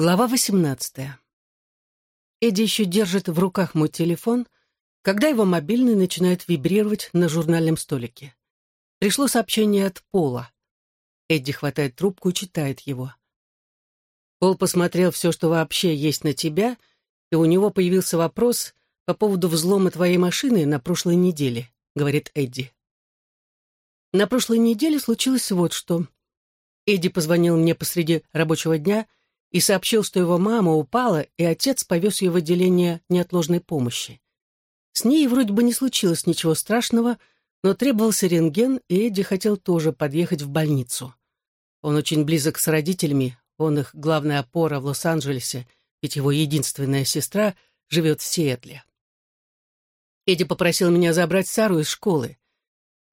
Глава 18. Эдди еще держит в руках мой телефон, когда его мобильный начинает вибрировать на журнальном столике. Пришло сообщение от Пола. Эдди хватает трубку и читает его. Пол посмотрел все, что вообще есть на тебя, и у него появился вопрос по поводу взлома твоей машины на прошлой неделе, говорит Эдди. На прошлой неделе случилось вот что. Эдди позвонил мне посреди рабочего дня — и сообщил, что его мама упала, и отец повез ее в отделение неотложной помощи. С ней вроде бы не случилось ничего страшного, но требовался рентген, и Эдди хотел тоже подъехать в больницу. Он очень близок с родителями, он их главная опора в Лос-Анджелесе, ведь его единственная сестра живет в Сиэтле. Эдди попросил меня забрать Сару из школы.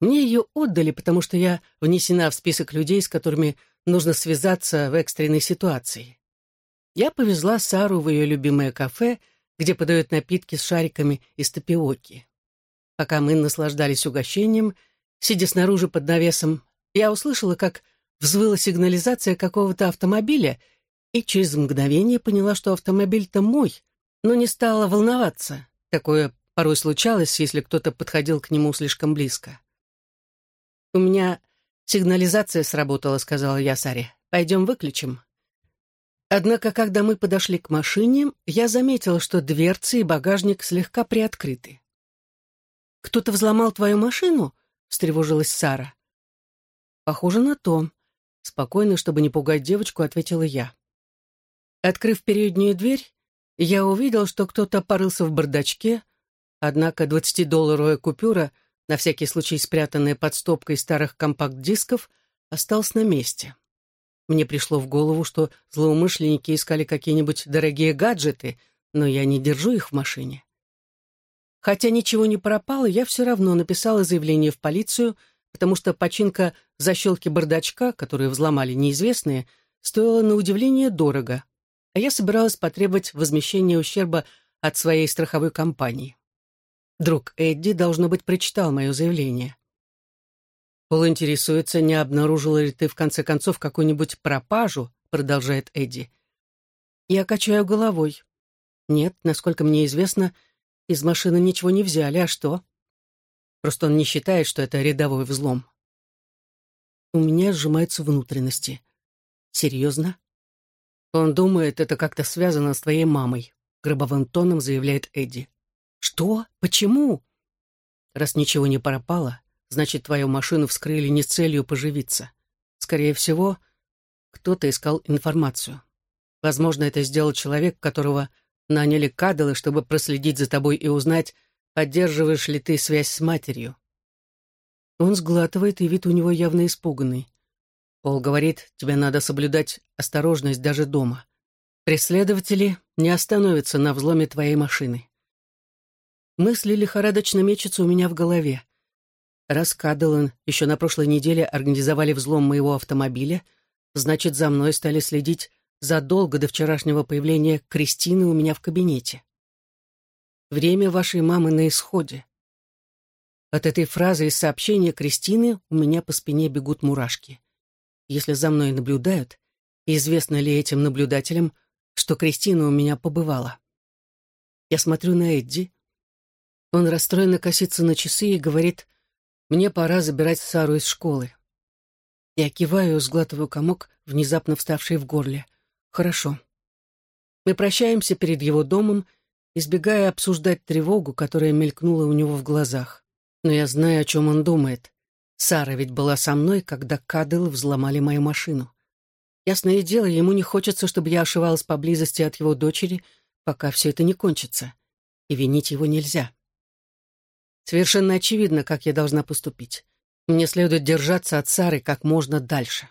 Мне ее отдали, потому что я внесена в список людей, с которыми нужно связаться в экстренной ситуации. Я повезла Сару в ее любимое кафе, где подают напитки с шариками из тапиоки. Пока мы наслаждались угощением, сидя снаружи под навесом, я услышала, как взвыла сигнализация какого-то автомобиля, и через мгновение поняла, что автомобиль-то мой, но не стала волноваться. Такое порой случалось, если кто-то подходил к нему слишком близко. «У меня сигнализация сработала», — сказала я Саре. «Пойдем выключим». Однако, когда мы подошли к машине, я заметила, что дверцы и багажник слегка приоткрыты. «Кто-то взломал твою машину?» — встревожилась Сара. «Похоже на то», — спокойно, чтобы не пугать девочку, ответила я. Открыв переднюю дверь, я увидел, что кто-то порылся в бардачке, однако двадцатидолларовая купюра, на всякий случай спрятанная под стопкой старых компакт-дисков, осталась на месте. Мне пришло в голову, что злоумышленники искали какие-нибудь дорогие гаджеты, но я не держу их в машине. Хотя ничего не пропало, я все равно написала заявление в полицию, потому что починка защелки бардачка, которую взломали неизвестные, стоила на удивление дорого, а я собиралась потребовать возмещения ущерба от своей страховой компании. Друг Эдди, должно быть, прочитал мое заявление. Пол интересуется, не обнаружила ли ты в конце концов какую-нибудь пропажу, продолжает Эдди. Я качаю головой. Нет, насколько мне известно, из машины ничего не взяли, а что? Просто он не считает, что это рядовой взлом. У меня сжимаются внутренности. Серьезно? Он думает, это как-то связано с твоей мамой, гробовым тоном заявляет Эдди. Что? Почему? Раз ничего не пропало, Значит, твою машину вскрыли не с целью поживиться. Скорее всего, кто-то искал информацию. Возможно, это сделал человек, которого наняли кадылы, чтобы проследить за тобой и узнать, поддерживаешь ли ты связь с матерью. Он сглатывает, и вид у него явно испуганный. Пол говорит, тебе надо соблюдать осторожность даже дома. Преследователи не остановятся на взломе твоей машины. Мысли лихорадочно мечутся у меня в голове. Раз Кадделан еще на прошлой неделе организовали взлом моего автомобиля, значит, за мной стали следить задолго до вчерашнего появления Кристины у меня в кабинете. Время вашей мамы на исходе. От этой фразы из сообщения Кристины у меня по спине бегут мурашки. Если за мной наблюдают, известно ли этим наблюдателям, что Кристина у меня побывала? Я смотрю на Эдди. Он расстроенно косится на часы и говорит, мне пора забирать Сару из школы. Я киваю, сглатываю комок, внезапно вставший в горле. Хорошо. Мы прощаемся перед его домом, избегая обсуждать тревогу, которая мелькнула у него в глазах. Но я знаю, о чем он думает. Сара ведь была со мной, когда Кадыл взломали мою машину. Ясное дело, ему не хочется, чтобы я ошивалась поблизости от его дочери, пока все это не кончится. И винить его нельзя. Совершенно очевидно, как я должна поступить. Мне следует держаться от Сары как можно дальше.